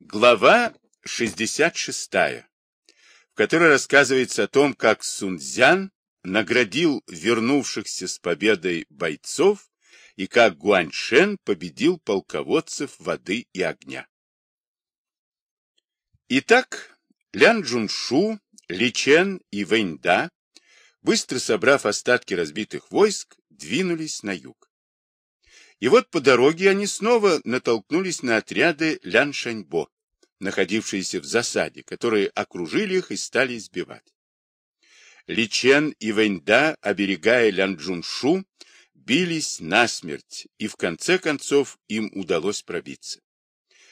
Глава 66, в которой рассказывается о том, как Сунцзян наградил вернувшихся с победой бойцов и как Гуаньшен победил полководцев воды и огня. Итак, Лян Джуншу, Ли Чен и Вэньда, быстро собрав остатки разбитых войск, двинулись на юг. И вот по дороге они снова натолкнулись на отряды Лян Шаньбо, находившиеся в засаде, которые окружили их и стали избивать. Ли Чен и Вэньда, оберегая Лян Джуншу, бились насмерть, и в конце концов им удалось пробиться.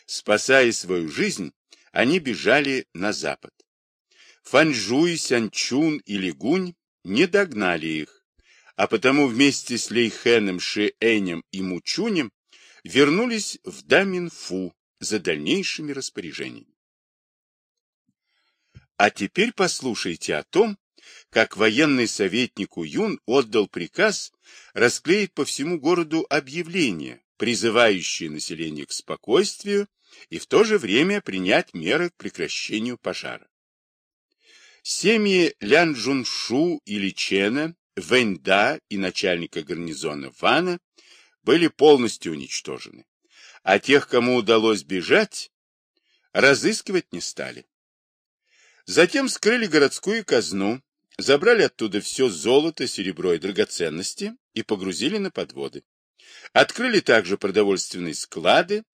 Спасая свою жизнь, они бежали на запад. Фанжуй, Сянчун и Лигунь не догнали их, а потому вместе с Лейхеном, Шиэнем и Мучунем вернулись в Даминфу за дальнейшими распоряжениями. А теперь послушайте о том, как военный советник Уюн отдал приказ расклеить по всему городу объявления, призывающие население к спокойствию и в то же время принять меры к прекращению пожара. Семьи Лян Джуншу или Чена Вэньда и начальника гарнизона Вана были полностью уничтожены, а тех, кому удалось бежать, разыскивать не стали. Затем скрыли городскую казну, забрали оттуда все золото, серебро и драгоценности и погрузили на подводы. Открыли также продовольственные склады,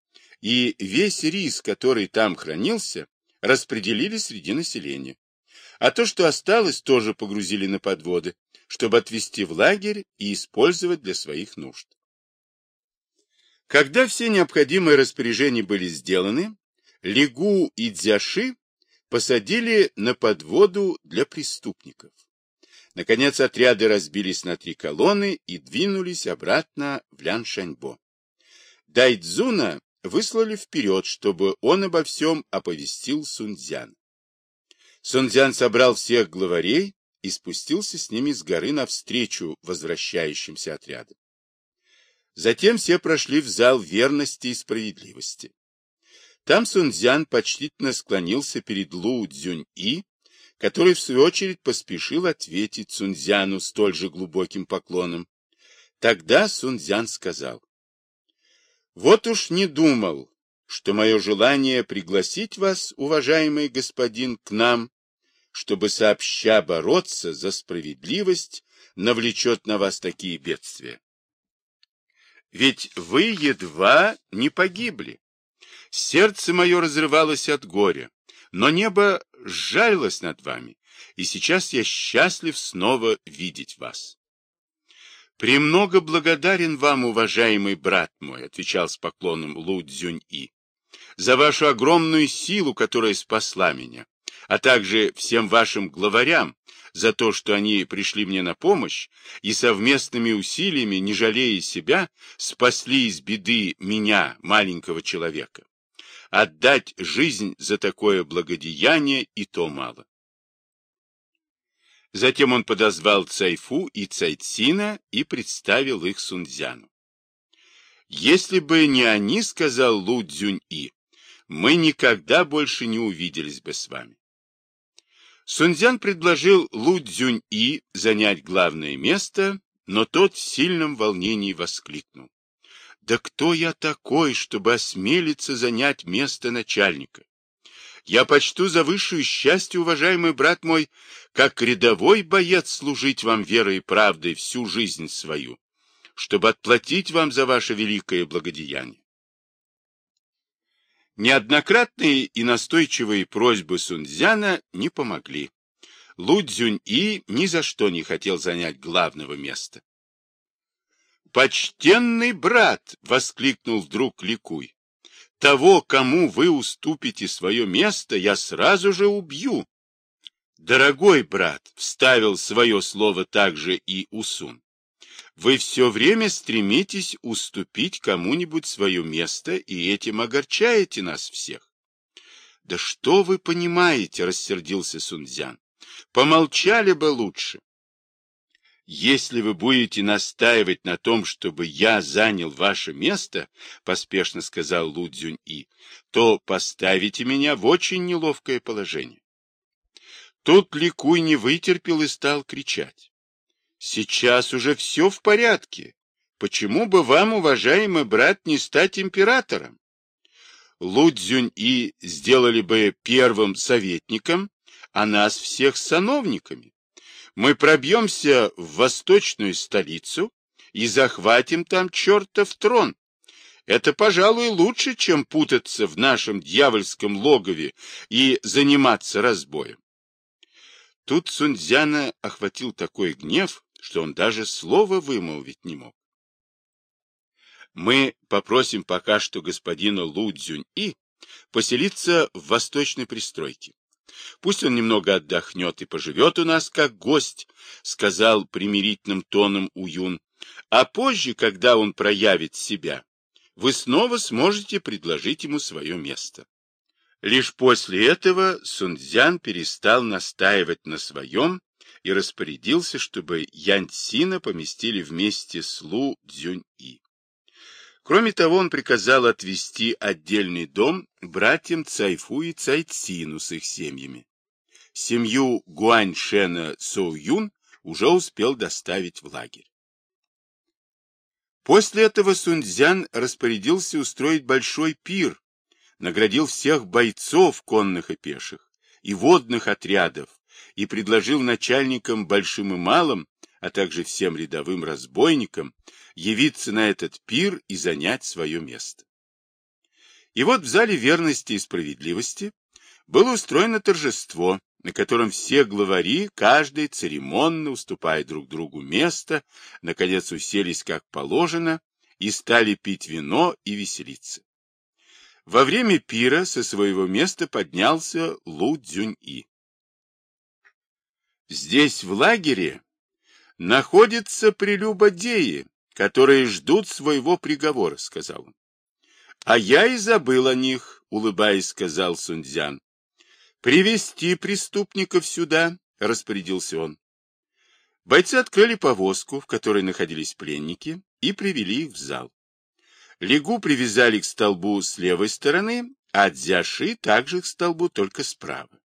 и весь рис, который там хранился, распределили среди населения. А то, что осталось, тоже погрузили на подводы, чтобы отвезти в лагерь и использовать для своих нужд. Когда все необходимые распоряжения были сделаны, Лигу и Дзяши посадили на подводу для преступников. Наконец отряды разбились на три колонны и двинулись обратно в Ляншаньбо. Дайдзуна выслали вперед, чтобы он обо всем оповестил Сунцзян. Сунцзян собрал всех главарей и спустился с ними с горы навстречу возвращающимся отрядам. Затем все прошли в зал верности и справедливости. Там Сунцзян почтительно склонился перед Лу Цзюнь-И, который, в свою очередь, поспешил ответить Сунцзяну столь же глубоким поклоном. Тогда Сунцзян сказал, «Вот уж не думал, что мое желание пригласить вас, уважаемый господин, к нам чтобы сообща бороться за справедливость навлечет на вас такие бедствия. Ведь вы едва не погибли. Сердце мое разрывалось от горя, но небо сжалилось над вами, и сейчас я счастлив снова видеть вас. «Премного благодарен вам, уважаемый брат мой», — отвечал с поклоном Лу Цзюнь-И, «за вашу огромную силу, которая спасла меня, а также всем вашим главарям за то, что они пришли мне на помощь и совместными усилиями, не жалея себя, спасли из беды меня, маленького человека. Отдать жизнь за такое благодеяние и то мало. Затем он подозвал Цайфу и Цайцина и представил их Сунцзяну. «Если бы не они, — сказал Лу Цзюнь-И, — мы никогда больше не увиделись бы с вами. Сунцзян предложил Лу Цзюнь-И занять главное место, но тот в сильном волнении воскликнул. «Да кто я такой, чтобы осмелиться занять место начальника? Я почту за высшее счастье, уважаемый брат мой, как рядовой боец служить вам верой и правдой всю жизнь свою, чтобы отплатить вам за ваше великое благодеяние. Неоднократные и настойчивые просьбы Сунцзяна не помогли. Лу Цзюнь-И ни за что не хотел занять главного места. «Почтенный брат!» — воскликнул вдруг Ликуй. «Того, кому вы уступите свое место, я сразу же убью!» «Дорогой брат!» — вставил свое слово также и Усун. Вы все время стремитесь уступить кому-нибудь свое место, и этим огорчаете нас всех. — Да что вы понимаете, — рассердился Сунцзян. — Помолчали бы лучше. Если вы будете настаивать на том, чтобы я занял ваше место, поспешно сказал Лу Цзюнь-И, то поставите меня в очень неловкое положение. Тут Ликуй не вытерпел и стал кричать. Сейчас уже все в порядке. Почему бы вам, уважаемый брат, не стать императором? Лу Цзюнь-И сделали бы первым советником, а нас всех сановниками мы пробьемся в восточную столицу и захватим там чертов трон. Это, пожалуй, лучше, чем путаться в нашем дьявольском логове и заниматься разбоем. Тут Сунцзяна охватил такой гнев, что он даже слова вымолвить не мог. Мы попросим пока что господина Лу Цзюнь-И поселиться в восточной пристройке. Пусть он немного отдохнет и поживет у нас как гость, — сказал примирительным тоном Уюн. А позже, когда он проявит себя, вы снова сможете предложить ему свое место. Лишь после этого Сунцзян перестал настаивать на своем и распорядился, чтобы Янь-Сина поместили вместе с Лу Цзюнь-И. Кроме того, он приказал отвести отдельный дом братьям Цайфу и Цайцину с их семьями. Семью Гуаньшена Соуюн уже успел доставить в лагерь. После этого Сунцзян распорядился устроить большой пир, наградил всех бойцов, конных и пеших, и водных отрядов, и предложил начальникам большим и малым, а также всем рядовым разбойникам, явиться на этот пир и занять свое место. И вот в зале верности и справедливости было устроено торжество, на котором все главари, каждый церемонно уступая друг другу место, наконец уселись как положено и стали пить вино и веселиться. Во время пира со своего места поднялся Лу Цзюнь-И. Здесь, в лагере, находятся прелюбодеи, которые ждут своего приговора, — сказал он. — А я и забыл о них, — улыбаясь, сказал Сунцзян. — Привести преступников сюда, — распорядился он. Бойцы открыли повозку, в которой находились пленники, и привели их в зал. Лигу привязали к столбу с левой стороны, а Дзяши также к столбу, только справа.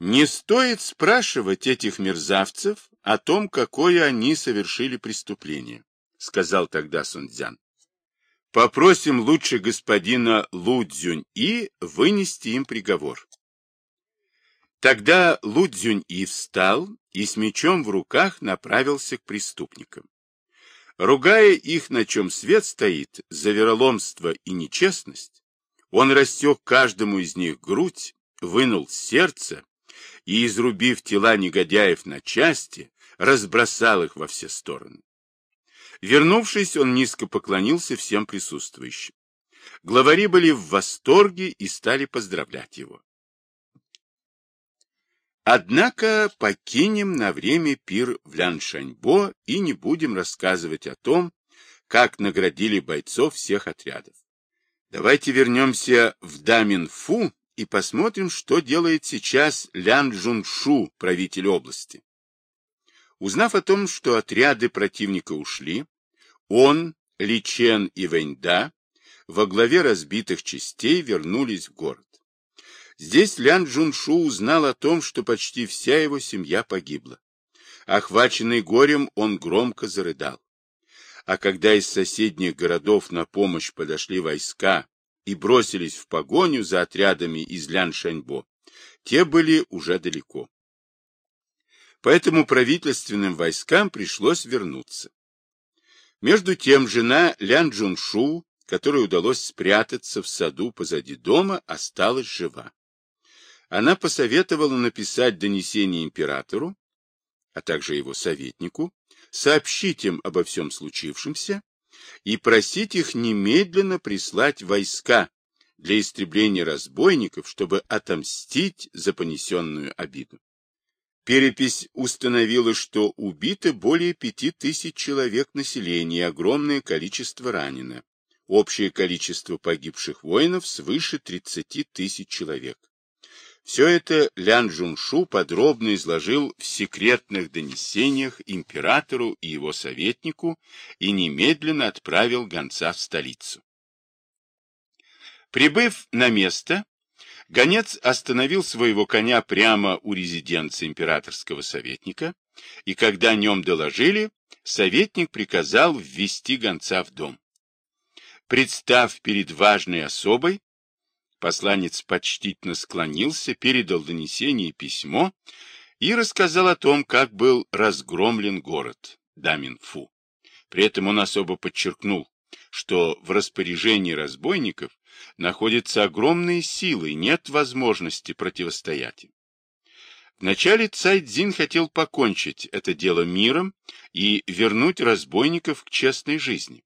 Не стоит спрашивать этих мерзавцев о том, какое они совершили преступление, сказал тогда Сунцзян. Попросим лучше господина Лу Цзюнь-И вынести им приговор. Тогда Лу Цзюнь-И встал и с мечом в руках направился к преступникам. Ругая их, на чем свет стоит, за вероломство и нечестность, он растек каждому из них грудь, вынул сердце и, изрубив тела негодяев на части, разбросал их во все стороны. Вернувшись, он низко поклонился всем присутствующим. Главари были в восторге и стали поздравлять его. Однако покинем на время пир в Ляншаньбо и не будем рассказывать о том, как наградили бойцов всех отрядов. Давайте вернемся в Даминфу и посмотрим, что делает сейчас Лян Джуншу, правитель области. Узнав о том, что отряды противника ушли, он, Ли Чен и Вэньда во главе разбитых частей вернулись в город. Здесь Лян Джуншу узнал о том, что почти вся его семья погибла. Охваченный горем, он громко зарыдал. А когда из соседних городов на помощь подошли войска и бросились в погоню за отрядами из Ляншаньбо, те были уже далеко. Поэтому правительственным войскам пришлось вернуться. Между тем жена Лян Джуншу, которой удалось спрятаться в саду позади дома, осталась жива. Она посоветовала написать донесение императору, а также его советнику, сообщить им обо всем случившемся и просить их немедленно прислать войска для истребления разбойников, чтобы отомстить за понесенную обиду. Перепись установила, что убито более пяти тысяч человек населения огромное количество ранено. Общее количество погибших воинов свыше 30 тысяч человек. Все это Лян Джуншу подробно изложил в секретных донесениях императору и его советнику и немедленно отправил гонца в столицу. Прибыв на место, гонец остановил своего коня прямо у резиденции императорского советника, и когда о нем доложили, советник приказал ввести гонца в дом. Представ перед важной особой, Посланец почтительно склонился, передал донесение и письмо и рассказал о том, как был разгромлен город Даминфу. При этом он особо подчеркнул, что в распоряжении разбойников находятся огромные силы и нет возможности противостоять им. Вначале Цайдзин хотел покончить это дело миром и вернуть разбойников к честной жизни.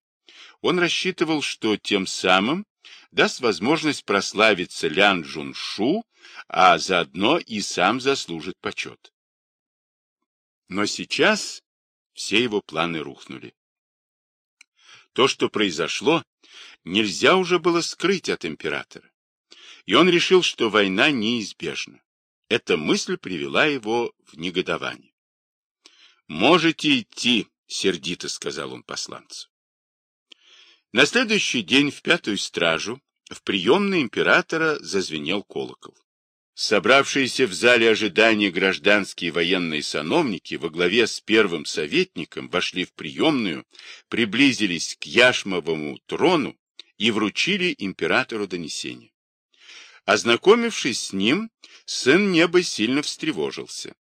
Он рассчитывал, что тем самым даст возможность прославиться Лян Джуншу, а заодно и сам заслужит почет. Но сейчас все его планы рухнули. То, что произошло, нельзя уже было скрыть от императора. И он решил, что война неизбежна. Эта мысль привела его в негодование. «Можете идти», — сердито сказал он посланцу. На следующий день в пятую стражу в приемной императора зазвенел колокол. Собравшиеся в зале ожидания гражданские и военные сановники во главе с первым советником вошли в приемную, приблизились к яшмовому трону и вручили императору донесение. Ознакомившись с ним, сын неба сильно встревожился.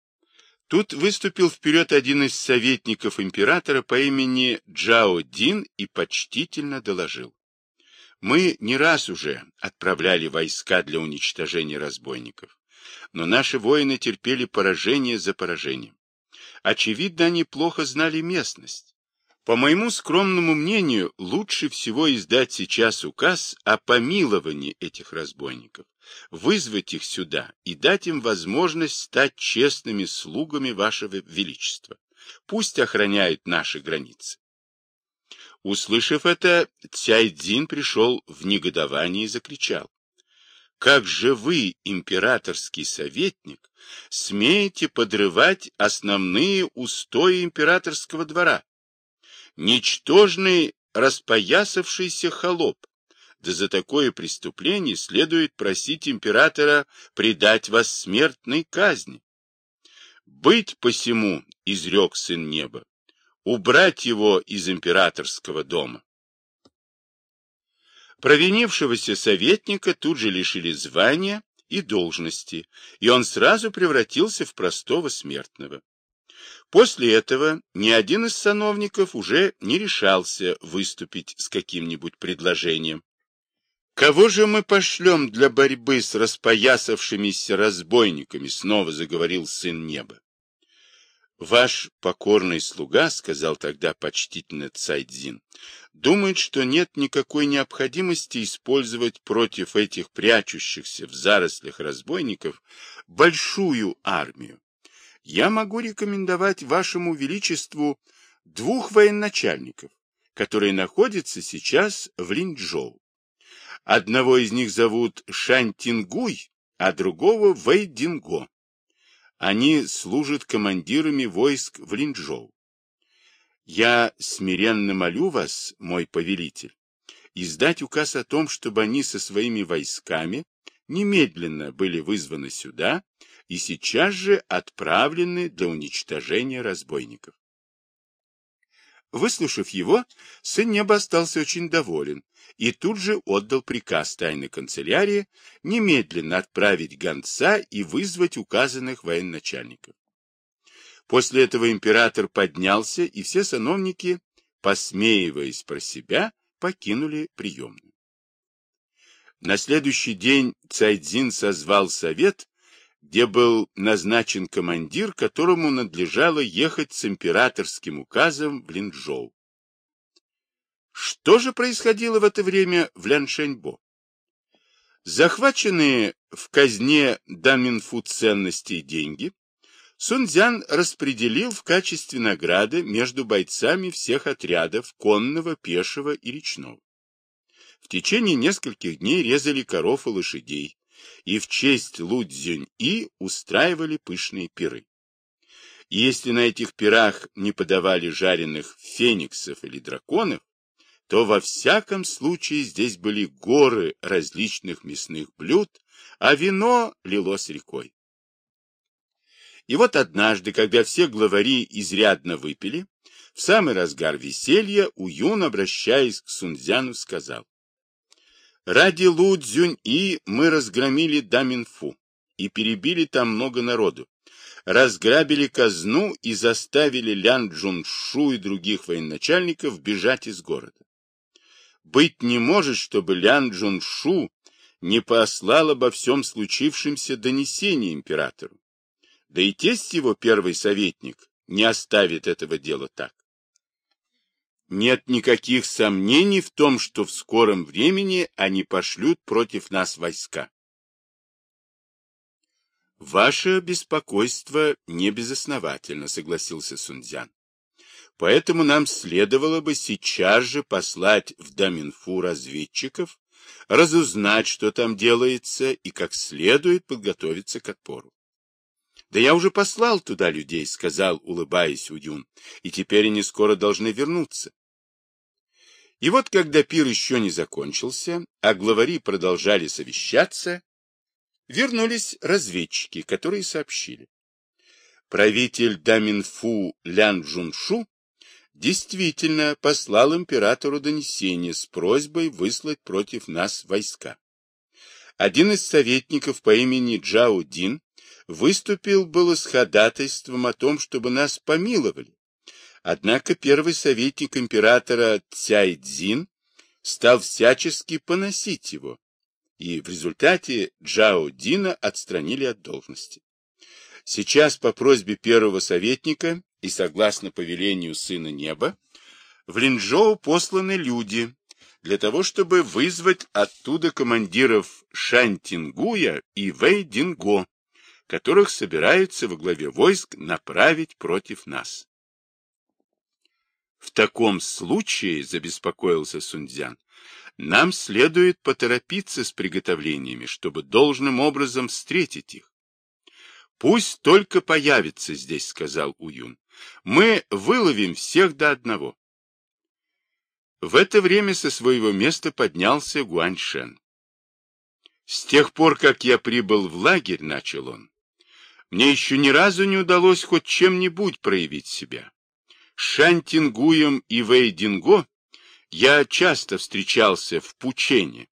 Тут выступил вперед один из советников императора по имени Джао Дин и почтительно доложил. Мы не раз уже отправляли войска для уничтожения разбойников, но наши воины терпели поражение за поражением. Очевидно, они плохо знали местность. По моему скромному мнению, лучше всего издать сейчас указ о помиловании этих разбойников, вызвать их сюда и дать им возможность стать честными слугами вашего величества. Пусть охраняют наши границы. Услышав это, Цяйдзин пришел в негодование и закричал. Как же вы, императорский советник, смеете подрывать основные устои императорского двора? Ничтожный распоясавшийся холоп, да за такое преступление следует просить императора предать вас смертной казни. Быть посему, изрек сын неба, убрать его из императорского дома. Провинившегося советника тут же лишили звания и должности, и он сразу превратился в простого смертного. После этого ни один из сановников уже не решался выступить с каким-нибудь предложением. «Кого же мы пошлем для борьбы с распоясавшимися разбойниками?» — снова заговорил сын неба. «Ваш покорный слуга, — сказал тогда почтительно Цайдзин, — думает, что нет никакой необходимости использовать против этих прячущихся в зарослях разбойников большую армию. Я могу рекомендовать вашему величеству двух военачальников, которые находятся сейчас в Линчжоу. Одного из них зовут Шантингуй, а другого Вэйдинго. Они служат командирами войск в Линчжоу. Я смиренно молю вас, мой повелитель, издать указ о том, чтобы они со своими войсками немедленно были вызваны сюда и сейчас же отправлены для уничтожения разбойников. Выслушав его, сын неба остался очень доволен и тут же отдал приказ тайной канцелярии немедленно отправить гонца и вызвать указанных военачальников. После этого император поднялся, и все сановники, посмеиваясь про себя, покинули приемную. На следующий день Цайдзин созвал совет где был назначен командир, которому надлежало ехать с императорским указом в Линчжоу. Что же происходило в это время в Ляншеньбо? Захваченные в казне Даминфу ценности и деньги, Сунцзян распределил в качестве награды между бойцами всех отрядов конного, пешего и речного. В течение нескольких дней резали коров и лошадей, и в честь Лудзюнь-И устраивали пышные пиры. И если на этих пирах не подавали жареных фениксов или драконов, то во всяком случае здесь были горы различных мясных блюд, а вино лилось рекой. И вот однажды, когда все главари изрядно выпили, в самый разгар веселья Уюн, обращаясь к Сунцзяну, сказал, «Ради Лу Цзюнь-И мы разгромили Даминфу и перебили там много народу, разграбили казну и заставили Лян Джуншу и других военачальников бежать из города. Быть не может, чтобы Лян Джуншу не послал обо всем случившемся донесение императору. Да и тесть его, первый советник, не оставит этого дела так. Нет никаких сомнений в том, что в скором времени они пошлют против нас войска. Ваше беспокойство не безосновательно, согласился Сунцзян. Поэтому нам следовало бы сейчас же послать в Даминфу разведчиков, разузнать, что там делается, и как следует подготовиться к отпору. Да я уже послал туда людей, сказал, улыбаясь Удюн, и теперь они скоро должны вернуться. И вот, когда пир еще не закончился, а главари продолжали совещаться, вернулись разведчики, которые сообщили. Правитель Даминфу Лян Джуншу действительно послал императору донесение с просьбой выслать против нас войска. Один из советников по имени Джао Дин выступил было с ходатайством о том, чтобы нас помиловали. Однако первый советник императора Цзин стал всячески поносить его, и в результате Джао Дина отстранили от должности. Сейчас по просьбе первого советника и согласно повелению Сына Неба в Линчжоу посланы люди для того, чтобы вызвать оттуда командиров Шантингуя и Вэй Динго, которых собираются во главе войск направить против нас. В таком случае, забеспокоился Сунцзян, нам следует поторопиться с приготовлениями, чтобы должным образом встретить их. Пусть только появится здесь, сказал Уюн. Мы выловим всех до одного. В это время со своего места поднялся Гуаньшен. С тех пор, как я прибыл в лагерь, начал он, мне еще ни разу не удалось хоть чем-нибудь проявить себя. Шантингуем и Вейдинго я часто встречался в Пучене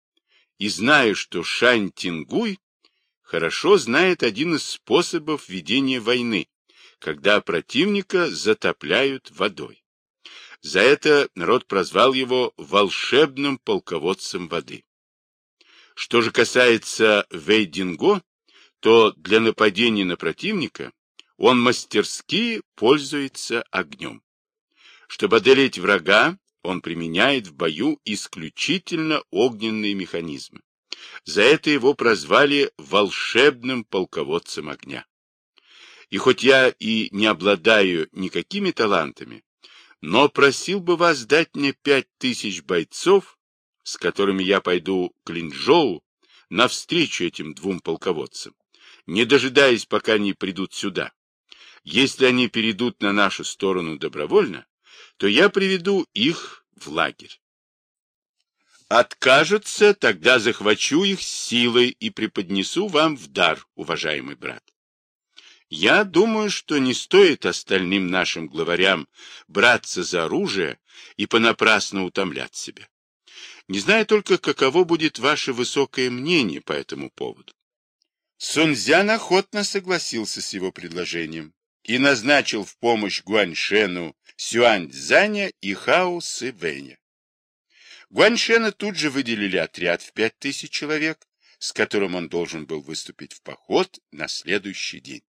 и знаю, что Шантингуй хорошо знает один из способов ведения войны, когда противника затопляют водой. За это народ прозвал его волшебным полководцем воды. Что же касается Вейдинго, то для нападения на противника он мастерски пользуется огнем. Чтобы одолеть врага, он применяет в бою исключительно огненные механизмы. За это его прозвали волшебным полководцем огня. И хоть я и не обладаю никакими талантами, но просил бы вас дать мне пять тысяч бойцов, с которыми я пойду к Линчжоу навстречу этим двум полководцам не дожидаясь, пока они придут сюда. Если они перейдут на нашу сторону добровольно, то я приведу их в лагерь. Откажутся, тогда захвачу их силой и преподнесу вам в дар, уважаемый брат. Я думаю, что не стоит остальным нашим главарям браться за оружие и понапрасну утомлять себя. Не знаю только, каково будет ваше высокое мнение по этому поводу. Сунцзян охотно согласился с его предложением и назначил в помощь Гуаньшену Сюаньцзаня и Хао Сывэня. Гуаньшена тут же выделили отряд в пять тысяч человек, с которым он должен был выступить в поход на следующий день.